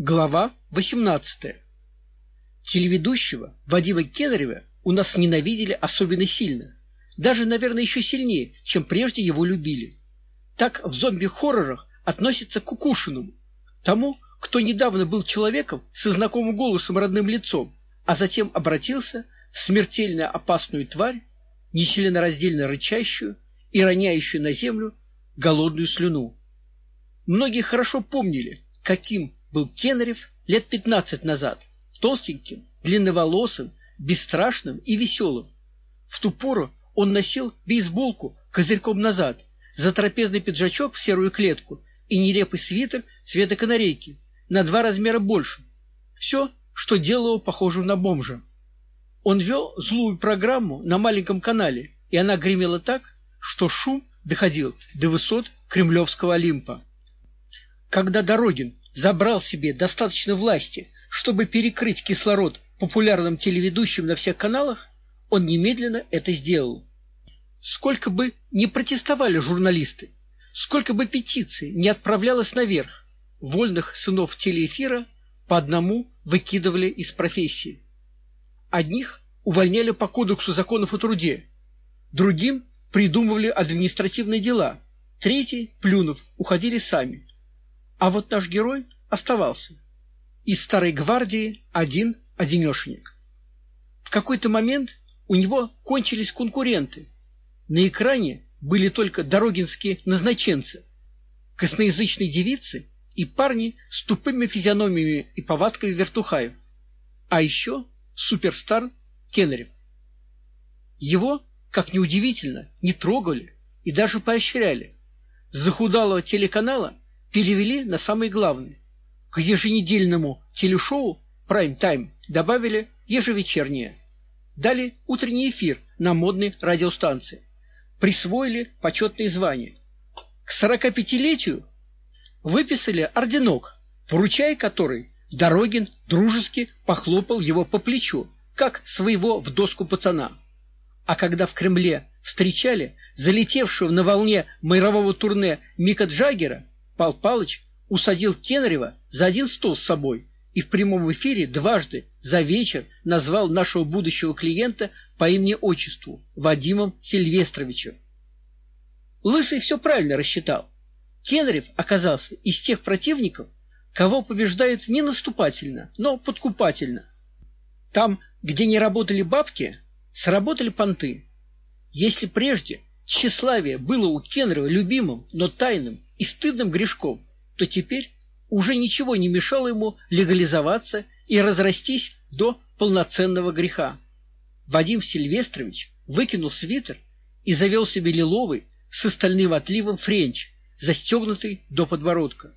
Глава 18. Телеведущего Вадима Кенрева у нас ненавидели особенно сильно. Даже, наверное, еще сильнее, чем прежде его любили. Так в зомби-хоррорах относятся к Кукушиному, тому, кто недавно был человеком со знакомым голосом, родным лицом, а затем обратился в смертельно опасную тварь, нечленораздельно рычащую и роняющую на землю голодную слюну. Многие хорошо помнили, каким был Кенрев лет пятнадцать назад, толстеньким, длинноволосым, бесстрашным и веселым. В ту пору он носил бейсболку козырьком назад, затрапезный пиджачок в серую клетку и нелепый свитер цвета канарейки на два размера больше. Все, что делало его похожим на бомжа. Он вел злую программу на маленьком канале, и она гремела так, что шум доходил до высот Кремлевского Олимпа. Когда Дорогин забрал себе достаточно власти, чтобы перекрыть кислород популярным телеведущим на всех каналах, он немедленно это сделал. Сколько бы ни протестовали журналисты, сколько бы петиций не отправлялось наверх, вольных сынов телеэфира по одному выкидывали из профессии. Одних увольняли по кодексу законов о труде, другим придумывали административные дела, третьи, плюнув, уходили сами. А вот наш герой оставался. Из старой гвардии один одинешенек. В какой-то момент у него кончились конкуренты. На экране были только дорогинские назначенцы, косноязычные девицы и парни с тупыми физиономиями и повадками вертухаев. А еще суперстар Кеннерев. Его, как ни удивительно, не трогали и даже поощряли. Захудалого телеканала перевели на самый главный. К еженедельному телешоу Prime Time добавили ежевечернее. Дали утренний эфир на модной радиостанции. Присвоили почетные звания. К 45-летию выписали орденок, вручая который Дорогин дружески похлопал его по плечу, как своего в доску пацана. А когда в Кремле встречали залетевшего на волне мирового турне Мика Джаггера, Пал Палыч усадил Кенрева за один стол с собой и в прямом эфире дважды за вечер назвал нашего будущего клиента по имени-отчеству Вадимом Сильвестровичем. Лысый все правильно рассчитал. Кенрев оказался из тех противников, кого побеждают не наступательно, но подкупательно. Там, где не работали бабки, сработали понты. Если прежде тщеславие было у Кенрева любимым, но тайным и стыдным грешком, то теперь уже ничего не мешало ему легализоваться и разрастись до полноценного греха. Вадим Сильвестрович выкинул свитер и завел себе лиловый со стальным отливом френч, застегнутый до подбородка.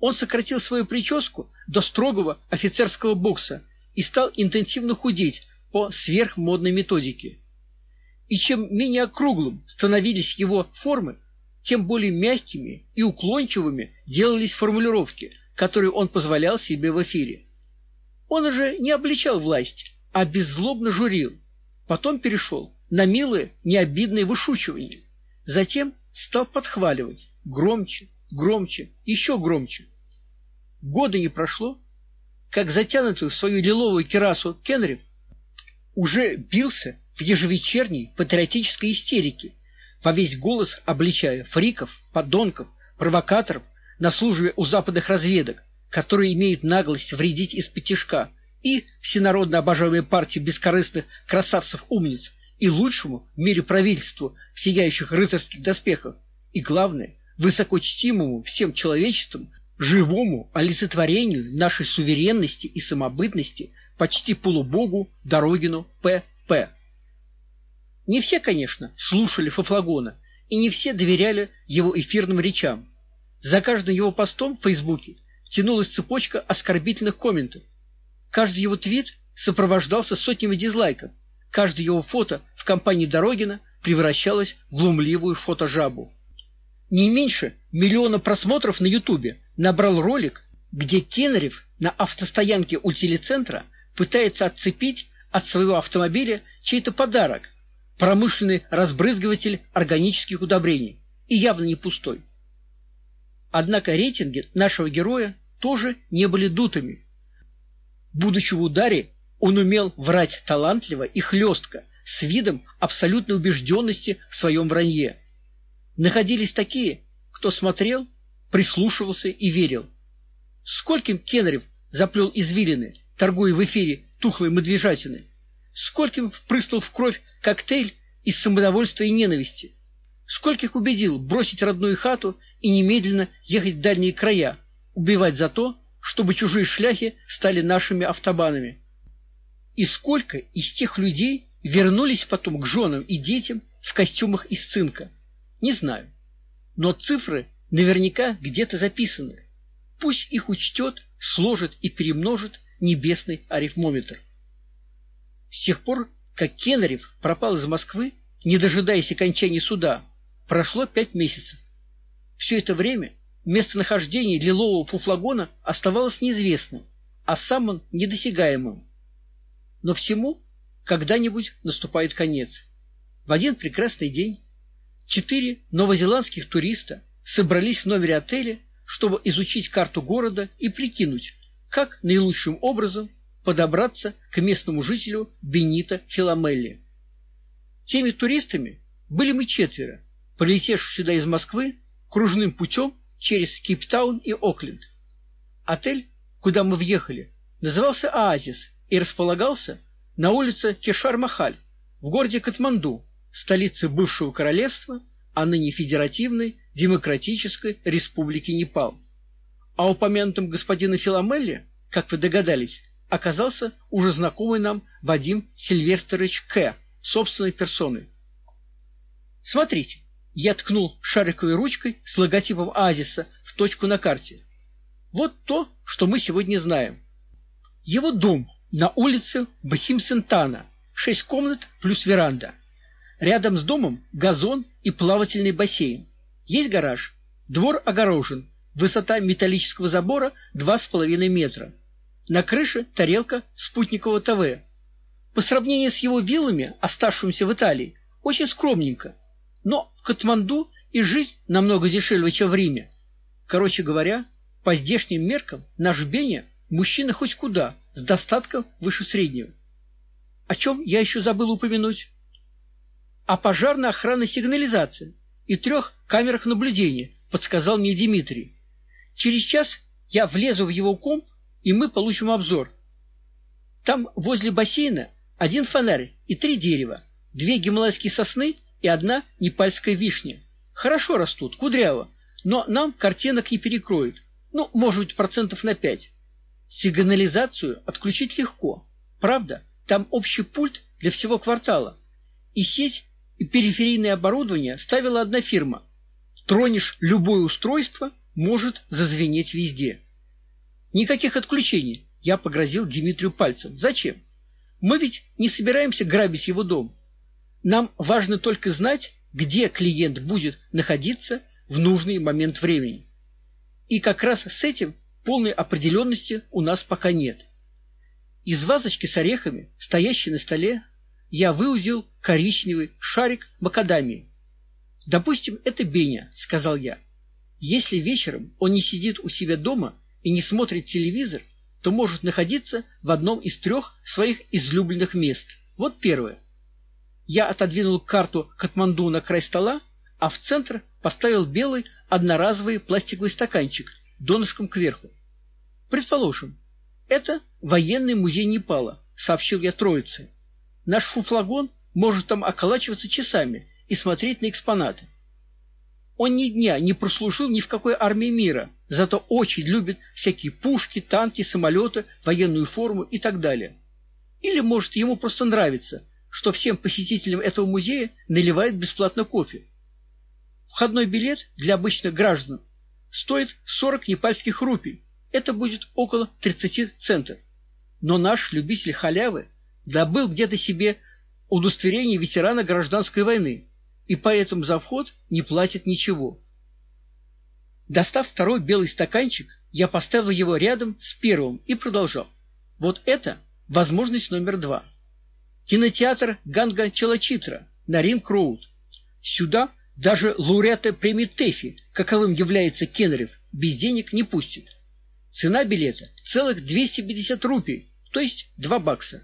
Он сократил свою прическу до строгого офицерского бокса и стал интенсивно худеть по сверхмодной методике. И чем менее округлым становились его формы, тем более мягкими и уклончивыми делались формулировки, которые он позволял себе в эфире. Он уже не обличал власть, а беззлобно журил. Потом перешел на милое, необидное вышучивание. Затем стал подхваливать громче, громче, еще громче. Года не прошло, как затянутый в свою лиловую кирасу Кенрев уже бился в ежевечерней патриотической истерике, во весь голос обличая фриков, подонков, провокаторов на службе у западных разведок, которые имеют наглость вредить исподтишка, и всенародно обожаемой партии бескорыстных красавцев-умниц, и лучшему в мире правительству в сияющих рыцарских доспехах, и главное, высокочтимому всем человечеством живому олицетворению нашей суверенности и самобытности, почти полубогу Дорогину П.П. Не все, конечно, слушали Фафлагона, и не все доверяли его эфирным речам. За каждым его постом в Фейсбуке тянулась цепочка оскорбительных комментов. Каждый его твит сопровождался сотнями дизлайков. Каждое его фото в компании Дорогина превращалось в глумливую фотожабу. Не меньше миллиона просмотров на Ютубе набрал ролик, где Кенрев на автостоянке у телецентра пытается отцепить от своего автомобиля чей-то подарок промышленный разбрызгиватель органических удобрений и явно не пустой. Однако рейтинги нашего героя тоже не были дутыми. Будучи в ударе, он умел врать талантливо и хлестко, с видом абсолютной убежденности в своем вранье. Находились такие, кто смотрел, прислушивался и верил. Скольким Кенрев заплел извилины, торгуя в эфире тухлой медвежатины. Скольким впрыснул в кровь коктейль из самодовольства и ненависти. Скольких убедил бросить родную хату и немедленно ехать в дальние края, убивать за то, чтобы чужие шляхи стали нашими автобанами. И сколько из тех людей вернулись потом к женам и детям в костюмах из цинка? Не знаю. Но цифры наверняка где-то записаны. Пусть их учтет, сложит и перемножит небесный арифмометр. С тех пор, как Кенрев пропал из Москвы, не дожидаясь окончания суда, прошло пять месяцев. Все это время местонахождение лилового фуфлагона оставалось неизвестным, а сам он недосягаемым. Но всему когда-нибудь наступает конец. В один прекрасный день четыре новозеландских туриста собрались в номере отеля, чтобы изучить карту города и прикинуть, как наилучшим образом подобраться к местному жителю Бенито Филомелли. Теми туристами были мы четверо, прилетевшие сюда из Москвы кружным путем через Кейптаун и Окленд. Отель, куда мы въехали, назывался Оазис и располагался на улице Кешар-Махаль в городе Катманду, столице бывшего королевства, а ныне Федеративной Демократической Республики Непал. А упомянутым господином Филомелли, как вы догадались, оказался уже знакомый нам Вадим Сильвестрович К. собственной персоной. Смотрите, я ткнул шариковой ручкой с логотипом Оазиса в точку на карте. Вот то, что мы сегодня знаем. Его дом на улице Бахим-Сентана, шесть комнат плюс веранда. Рядом с домом газон и плавательный бассейн. Есть гараж. Двор огорожен. Высота металлического забора два с половиной метра. На крыше тарелка спутникового ТВ. По сравнению с его виллами, оставшимися в Италии, очень скромненько. Но в Катманду и жизнь намного дешевле, чем в Риме. Короче говоря, по здешним меркам наш Беня мужчина хоть куда, с достатком выше среднего. О чем я еще забыл упомянуть? О пожарной охранной сигнализации и трех камерах наблюдения, подсказал мне Дмитрий. Через час я влезу в его комп, и мы получим обзор. Там возле бассейна один фонарь и три дерева, две гималайские сосны и одна непальская вишня. Хорошо растут, кудряво, но нам картинок не перекроют. Ну, может быть, процентов на пять. Сигнализацию отключить легко. Правда, там общий пульт для всего квартала. И сеть, и периферийное оборудование ставила одна фирма. Тронешь любое устройство, может зазвенеть везде. Никаких отключений. Я погрозил Дмитрию пальцем. Зачем? Мы ведь не собираемся грабить его дом. Нам важно только знать, где клиент будет находиться в нужный момент времени. И как раз с этим полной определенности у нас пока нет. Из вазочки с орехами, стоящей на столе, я выудил коричневый шарик макадамии. Допустим, это Беня, сказал я. Если вечером он не сидит у себя дома и не смотрит телевизор, то может находиться в одном из трех своих излюбленных мест. Вот первое. Я отодвинул карту Катманду на край стола, а в центр поставил белый одноразовый пластиковый стаканчик донышком кверху. Предположим, это военный музей Непала, сообщил я троице. Наш фуфлагон может там околачиваться часами и смотреть на экспонаты. Он ни дня не прослужил ни в какой армии мира, зато очень любит всякие пушки, танки, самолеты, военную форму и так далее. Или, может, ему просто нравится, что всем посетителям этого музея наливают бесплатно кофе. Входной билет для обычных граждан стоит 40 непальских рупий. Это будет около 30 центов. Но наш любитель халявы добыл где-то себе удостоверение ветерана гражданской войны и поэтому за вход не платит ничего. Достав второй белый стаканчик, я поставил его рядом с первым и продолжал. Вот это возможность номер два. Кинотеатр Ганга Челачитра на Ринг-Роуд. Сюда даже лауреата премии ТЭФИ, каковым является Кенрев, без денег не пустит. Цена билета целых 250 рупий, то есть 2 бакса.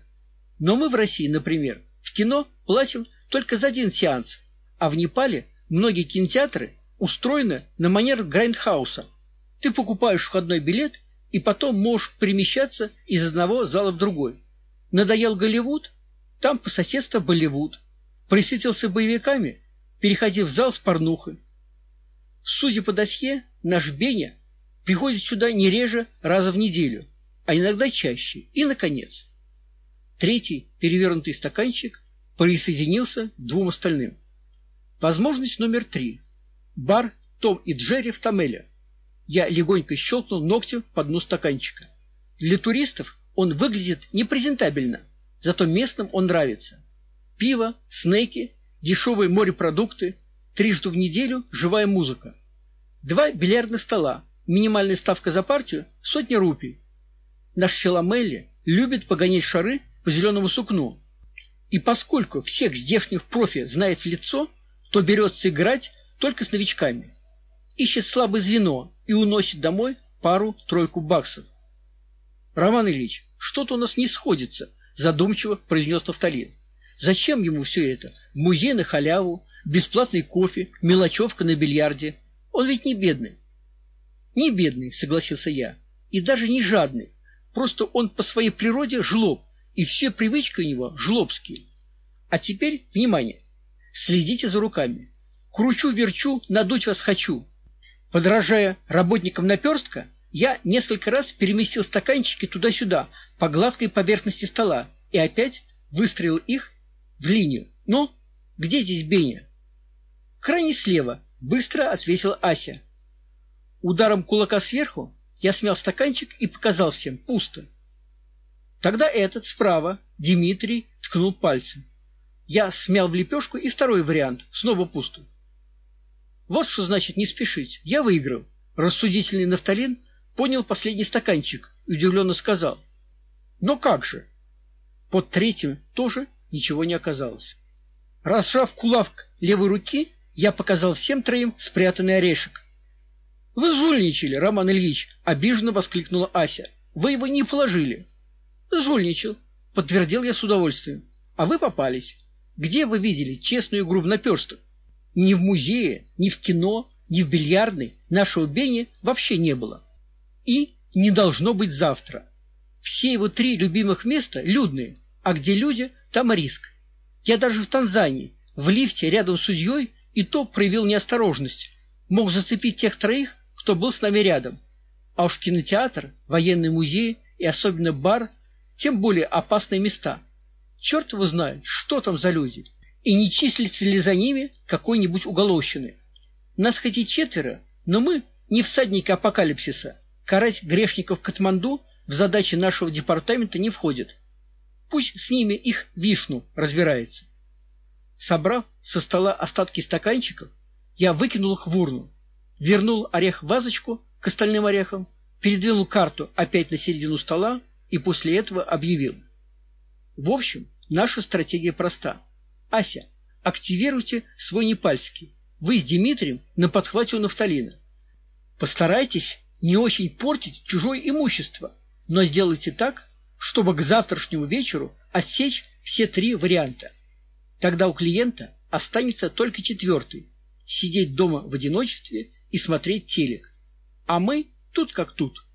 Но мы в России, например, в кино платим только за один сеанс, а в Непале многие кинотеатры устроены на манер грайндхауса. Ты покупаешь входной билет и потом можешь перемещаться из одного зала в другой. Надоел Голливуд? Там по соседству Болливуд. Присытился боевиками? Переходи в зал с порнухой. Судя по досье, наш Беня приходит сюда не реже раза в неделю, а иногда чаще. И наконец, третий перевернутый стаканчик присоединился к двум остальным. Возможность номер три. Бар Том и Джерри в Тамеле. Я легонько щелкнул ногтем по дну стаканчика. Для туристов он выглядит непрезентабельно, зато местным он нравится. Пиво, снеки, дешевые морепродукты, трижды в неделю живая музыка. Два бильярдных стола, минимальная ставка за партию сотни рупий. Наш Челамелли любит погонять шары по зеленому сукну. И поскольку всех здешних профи знает в лицо, то берется играть только с новичками. Ищет слабое звено и уносит домой пару-тройку баксов. Роман Ильич, что-то у нас не сходится, задумчиво произнес Нафталин. Зачем ему все это? Музей на халяву, бесплатный кофе, мелочевка на бильярде. Он ведь не бедный. Не бедный, согласился я, и даже не жадный. Просто он по своей природе жлоб, и все привычки у него жлобские. А теперь внимание. Следите за руками. Кручу-верчу, надуть вас хочу. Подражая работникам наперстка, я несколько раз переместил стаканчики туда-сюда по гладкой поверхности стола и опять выстроил их в линию. Ну, где здесь Беня? Крайне слева, быстро ответила Ася. Ударом кулака сверху я смял стаканчик и показал всем пусто. Тогда этот справа, Дмитрий, ткнул пальцем. Я смял в лепешку и второй вариант, снова пусто. Вот что значит не спешить. Я выиграл. Рассудительный Нафталин понял последний стаканчик и удивленно сказал: "Но как же?" Под третьим тоже ничего не оказалось. Разжав кулак левой руки, я показал всем троим спрятанный орешек. Вы жульничали, Роман Ильич, обиженно воскликнула Ася. Вы его не положили. Жульничал, подтвердил я с удовольствием. А вы попались. Где вы видели честную игру в наперсток? Ни в музее, ни в кино, ни в бильярдной нашего Бени вообще не было. И не должно быть завтра. Все его три любимых места людные, а где люди, там риск. Я даже в Танзании, в лифте рядом с судьей, и то проявил неосторожность. Мог зацепить тех троих, кто был с нами рядом. А уж кинотеатр, военный музей и особенно бар тем более опасные места. Черт его знает, что там за люди и не числится ли за ними какой-нибудь уголовщины. Нас хоть и четверо, но мы не всадники апокалипсиса. Карать грешников Катманду в задачи нашего департамента не входит. Пусть с ними их Вишну разбирается. Собрав со стола остатки стаканчиков, я выкинул их в урну, вернул орех в вазочку к остальным орехам, передвинул карту опять на середину стола и после этого объявил: "В общем, наша стратегия проста. Ася, активируйте свой непальский. Вы с Дмитрием на подхвате у Нафталина. Постарайтесь не очень портить чужое имущество, но сделайте так, чтобы к завтрашнему вечеру отсечь все три варианта. Тогда у клиента останется только четвертый – сидеть дома в одиночестве и смотреть телек. А мы тут как тут.